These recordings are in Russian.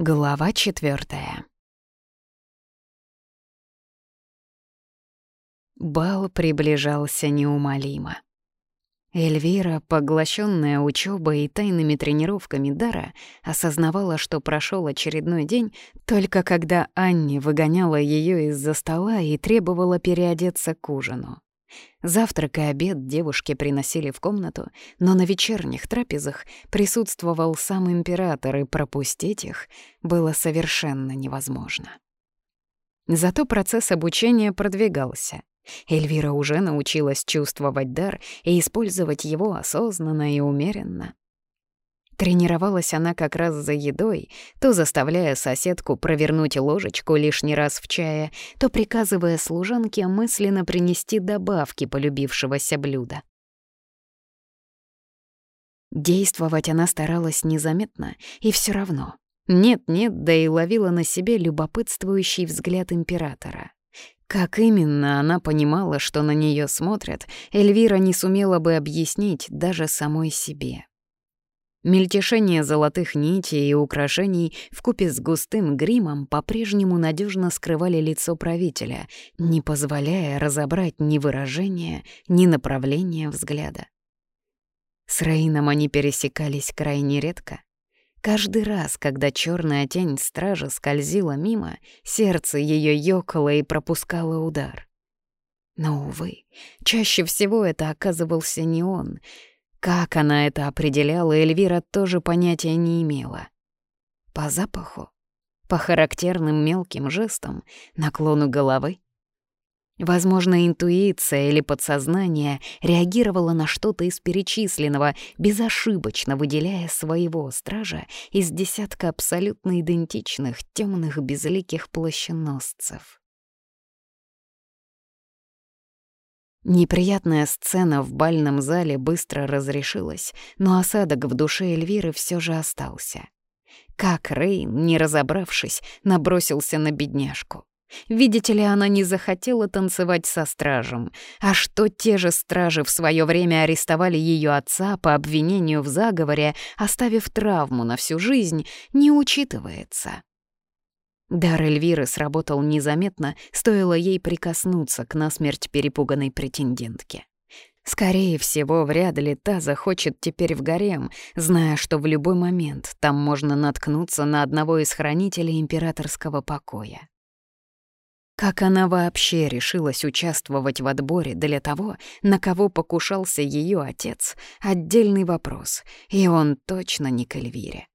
Глава четвертая. Бал приближался неумолимо. Эльвира, поглощенная учебой и тайными тренировками Дара, осознавала, что прошел очередной день, только когда Анни выгоняла ее из-за стола и требовала переодеться к ужину. Завтрак и обед девушки приносили в комнату, но на вечерних трапезах присутствовал сам император, и пропустить их было совершенно невозможно. Зато процесс обучения продвигался. Эльвира уже научилась чувствовать дар и использовать его осознанно и умеренно. Тренировалась она как раз за едой, то заставляя соседку провернуть ложечку лишний раз в чае, то приказывая служанке мысленно принести добавки полюбившегося блюда. Действовать она старалась незаметно, и все равно. Нет-нет, да и ловила на себе любопытствующий взгляд императора. Как именно она понимала, что на нее смотрят, Эльвира не сумела бы объяснить даже самой себе. Мельтешение золотых нитей и украшений вкупе с густым гримом по-прежнему надежно скрывали лицо правителя, не позволяя разобрать ни выражения, ни направления взгляда. С Рейном они пересекались крайне редко. Каждый раз, когда черная тень стража скользила мимо, сердце ее ёкало и пропускало удар. Но, увы, чаще всего это оказывался не он — как она это определяла, Эльвира тоже понятия не имела. По запаху? По характерным мелким жестам? Наклону головы? Возможно, интуиция или подсознание реагировало на что-то из перечисленного, безошибочно выделяя своего стража из десятка абсолютно идентичных темных безликих плащеносцев. Неприятная сцена в бальном зале быстро разрешилась, но осадок в душе Эльвиры все же остался. Как Рейн, не разобравшись, набросился на бедняжку. Видите ли, она не захотела танцевать со стражем, а что те же стражи в свое время арестовали ее отца по обвинению в заговоре, оставив травму на всю жизнь, не учитывается. Дар Эльвиры сработал незаметно, стоило ей прикоснуться к насмерть перепуганной претендентке. Скорее всего, вряд ли та захочет теперь в гарем, зная, что в любой момент там можно наткнуться на одного из хранителей императорского покоя. Как она вообще решилась участвовать в отборе для того, на кого покушался ее отец — отдельный вопрос, и он точно не к Эльвире.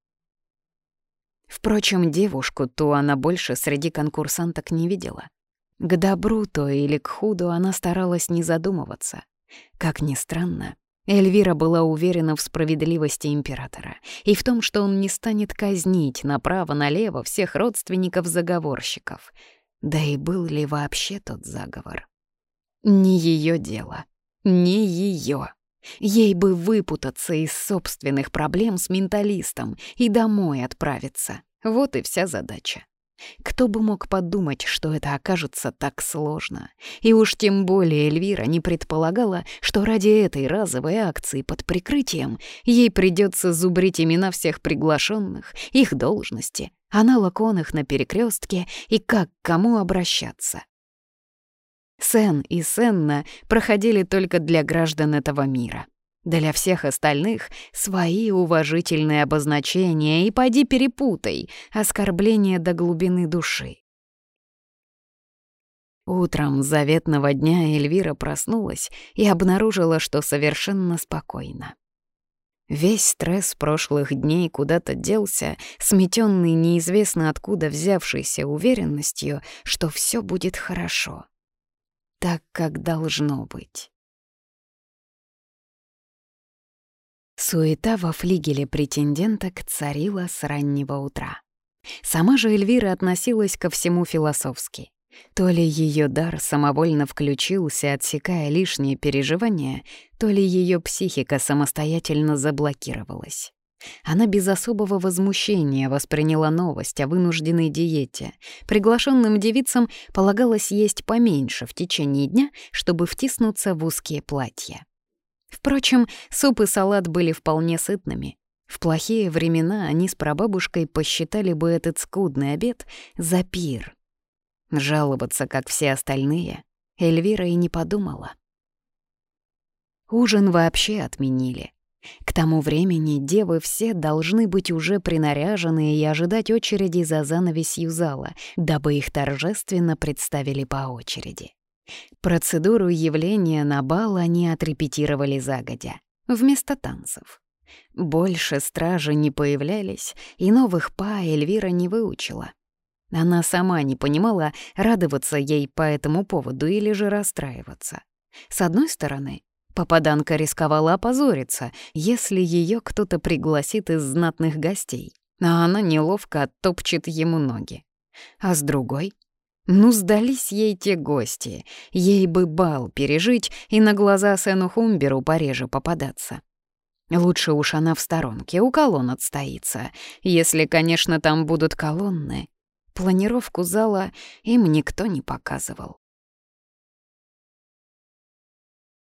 Впрочем, девушку ту она больше среди конкурсанток не видела. К добру то или к худу она старалась не задумываться. Как ни странно, Эльвира была уверена в справедливости императора и в том, что он не станет казнить направо-налево всех родственников-заговорщиков. Да и был ли вообще тот заговор? Не ее дело. Не ее. Ей бы выпутаться из собственных проблем с менталистом и домой отправиться. Вот и вся задача. Кто бы мог подумать, что это окажется так сложно? И уж тем более Эльвира не предполагала, что ради этой разовой акции под прикрытием ей придется зубрить имена всех приглашенных, их должности, аналог он их на перекрестке и как к кому обращаться. Сен и Сенна проходили только для граждан этого мира. Для всех остальных свои уважительные обозначения и поди перепутай, оскорбление до глубины души. Утром заветного дня Эльвира проснулась и обнаружила, что совершенно спокойна. Весь стресс прошлых дней куда-то делся, сметенный неизвестно откуда взявшейся уверенностью, что все будет хорошо так, как должно быть. Суета во флигеле претенденток царила с раннего утра. Сама же Эльвира относилась ко всему философски. То ли ее дар самовольно включился, отсекая лишние переживания, то ли ее психика самостоятельно заблокировалась. Она без особого возмущения восприняла новость о вынужденной диете. Приглашенным девицам полагалось есть поменьше в течение дня, чтобы втиснуться в узкие платья. Впрочем, суп и салат были вполне сытными. В плохие времена они с прабабушкой посчитали бы этот скудный обед за пир. Жаловаться, как все остальные, Эльвира и не подумала. Ужин вообще отменили. К тому времени девы все должны быть уже принаряжены и ожидать очереди за занавесью зала, дабы их торжественно представили по очереди. Процедуру явления на бал они отрепетировали загодя, вместо танцев. Больше стражи не появлялись, и новых па Эльвира не выучила. Она сама не понимала, радоваться ей по этому поводу или же расстраиваться. С одной стороны, попаданка рисковала опозориться, если ее кто-то пригласит из знатных гостей, а она неловко оттопчет ему ноги. А с другой ну, сдались ей те гости. Ей бы бал пережить и на глаза Сену Хумберу пореже попадаться. Лучше уж она в сторонке, у колонн отстоится. Если, конечно, там будут колонны. Планировку зала им никто не показывал.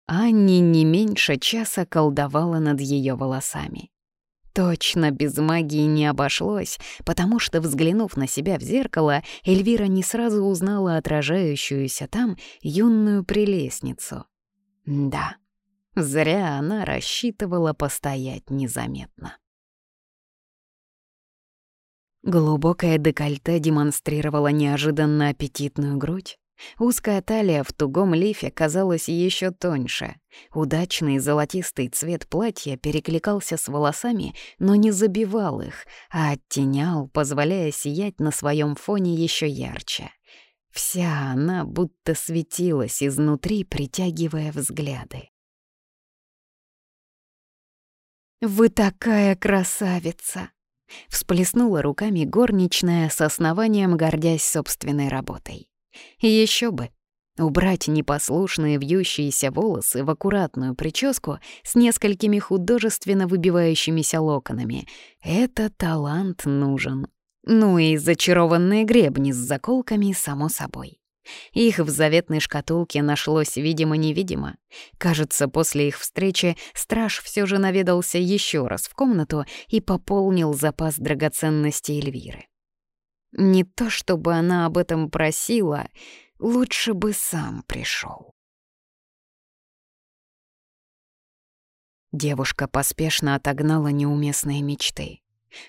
Анни не меньше часа колдовала над ее волосами. Точно без магии не обошлось, потому что, взглянув на себя в зеркало, Эльвира не сразу узнала отражающуюся там юную прелестницу. Да, зря она рассчитывала постоять незаметно. Глубокое декольте демонстрировало неожиданно аппетитную грудь, Узкая талия в тугом лифе казалась еще тоньше. Удачный золотистый цвет платья перекликался с волосами, но не забивал их, а оттенял, позволяя сиять на своем фоне еще ярче. Вся она будто светилась изнутри, притягивая взгляды. «Вы такая красавица!» — всплеснула руками горничная с основанием, гордясь собственной работой. Еще бы. Убрать непослушные вьющиеся волосы в аккуратную прическу с несколькими художественно выбивающимися локонами — это талант нужен. Ну и зачарованные гребни с заколками, само собой. Их в заветной шкатулке нашлось видимо-невидимо. Кажется, после их встречи страж все же наведался еще раз в комнату и пополнил запас драгоценностей Эльвиры. Не то чтобы она об этом просила, лучше бы сам пришел. Девушка поспешно отогнала неуместные мечты.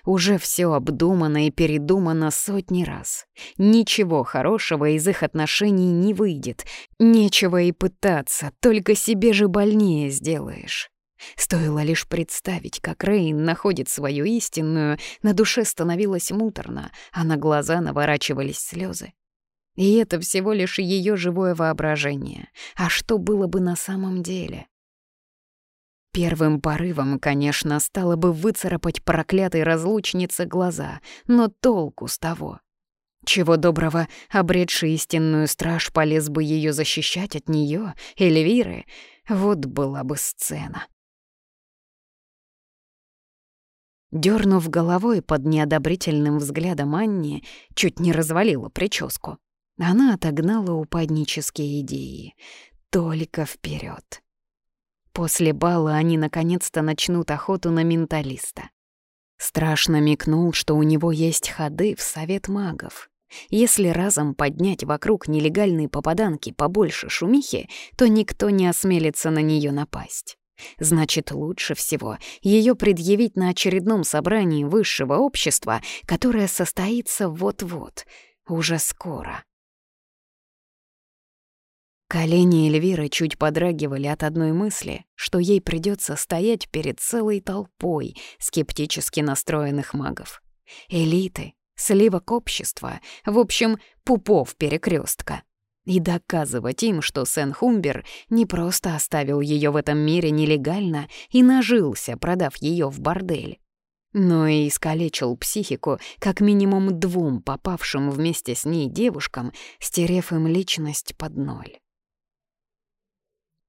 Уже все обдумано и передумано сотни раз. Ничего хорошего из их отношений не выйдет. Нечего и пытаться, только себе же больнее сделаешь. Стоило лишь представить, как Рейн находит свою истинную, на душе становилось муторно, а на глаза наворачивались слезы. И это всего лишь ее живое воображение. А что было бы на самом деле? Первым порывом, конечно, стало бы выцарапать проклятой разлучнице глаза, но толку с того. Чего доброго, обретший истинную страж полез бы ее защищать от нее, Эльвиры, вот была бы сцена. Дернув головой под неодобрительным взглядом Анни, чуть не развалила прическу. Она отогнала упаднические идеи. Только вперед. После бала они наконец-то начнут охоту на менталиста. Страшно микнул, что у него есть ходы в совет магов. Если разом поднять вокруг нелегальной попаданки побольше шумихи, то никто не осмелится на нее напасть. Значит, лучше всего ее предъявить на очередном собрании высшего общества, которое состоится вот-вот, уже скоро. Колени Эльвиры чуть подрагивали от одной мысли, что ей придется стоять перед целой толпой скептически настроенных магов. Элиты, сливок общества, в общем, пупов перекрестка и доказывать им, что Сен-Хумбер не просто оставил ее в этом мире нелегально и нажился, продав ее в бордель, но и искалечил психику как минимум двум попавшим вместе с ней девушкам, стерев им личность под ноль.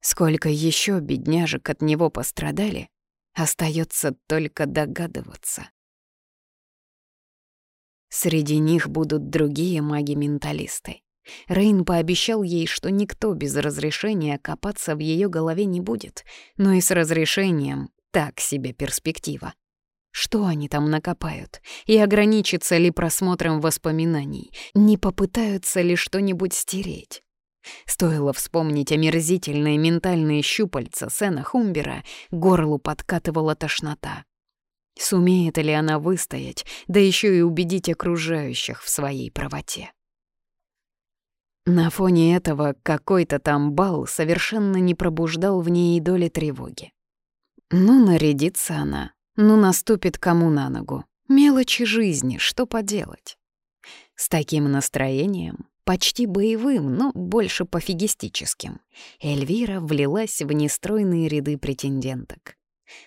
Сколько еще бедняжек от него пострадали, остается только догадываться. Среди них будут другие маги-менталисты. Рейн пообещал ей, что никто без разрешения копаться в ее голове не будет, но и с разрешением так себе перспектива. Что они там накопают? И ограничатся ли просмотром воспоминаний? Не попытаются ли что-нибудь стереть? Стоило вспомнить омерзительные ментальные щупальца Сэна Хумбера, горлу подкатывала тошнота. Сумеет ли она выстоять, да еще и убедить окружающих в своей правоте? На фоне этого какой-то там бал совершенно не пробуждал в ней и доли тревоги. Ну, нарядится она, ну, наступит кому на ногу. Мелочи жизни, что поделать? С таким настроением, почти боевым, но больше пофигистическим, Эльвира влилась в нестройные ряды претенденток.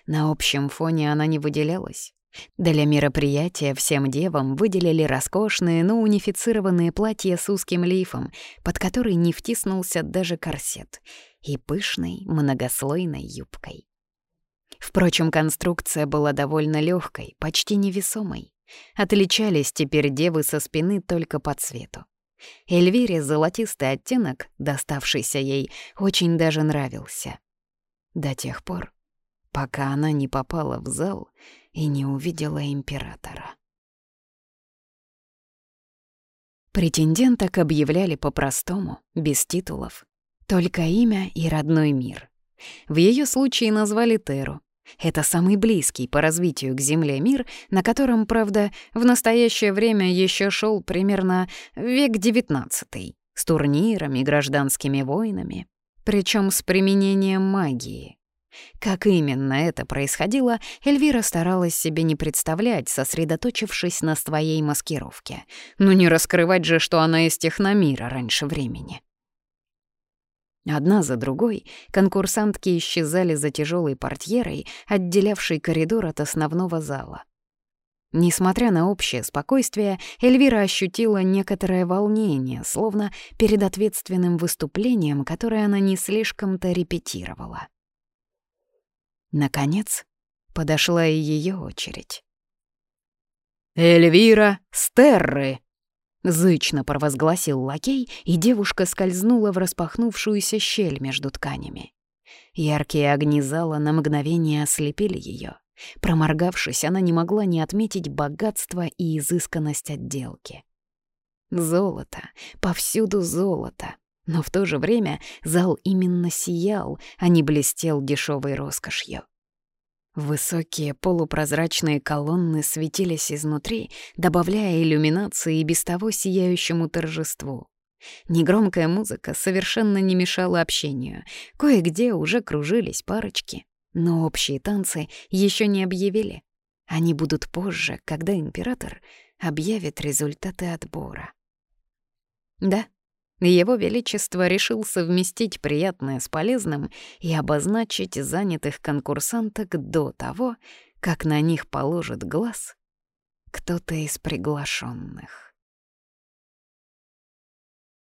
На общем фоне она не выделялась. Для мероприятия всем девам выделили роскошные, но унифицированные платья с узким лифом, под который не втиснулся даже корсет, и пышной многослойной юбкой. Впрочем, конструкция была довольно легкой, почти невесомой. Отличались теперь девы со спины только по цвету. Эльвире золотистый оттенок, доставшийся ей, очень даже нравился. До тех пор, пока она не попала в зал и не увидела императора. Претенденток объявляли по-простому, без титулов. Только имя и родной мир. В ее случае назвали Теру. Это самый близкий по развитию к Земле мир, на котором, правда, в настоящее время еще шел примерно век XIX, с турнирами, гражданскими войнами, причем с применением магии. Как именно это происходило, Эльвира старалась себе не представлять, сосредоточившись на своей маскировке. Ну не раскрывать же, что она из техномира раньше времени. Одна за другой конкурсантки исчезали за тяжелой портьерой, отделявшей коридор от основного зала. Несмотря на общее спокойствие, Эльвира ощутила некоторое волнение, словно перед ответственным выступлением, которое она не слишком-то репетировала. Наконец, подошла и ее очередь. «Эльвира Стерры!» Зычно провозгласил лакей, и девушка скользнула в распахнувшуюся щель между тканями. Яркие огни зала на мгновение ослепили ее. Проморгавшись, она не могла не отметить богатство и изысканность отделки. Золото, повсюду золото. Но в то же время зал именно сиял, а не блестел дешевой роскошью. Высокие полупрозрачные колонны светились изнутри, добавляя иллюминации и без того сияющему торжеству. Негромкая музыка совершенно не мешала общению. Кое-где уже кружились парочки, но общие танцы еще не объявили. Они будут позже, когда император объявит результаты отбора. Да, его Величество решил совместить приятное с полезным и обозначить занятых конкурсанток до того, как на них положит глаз кто-то из приглашенных.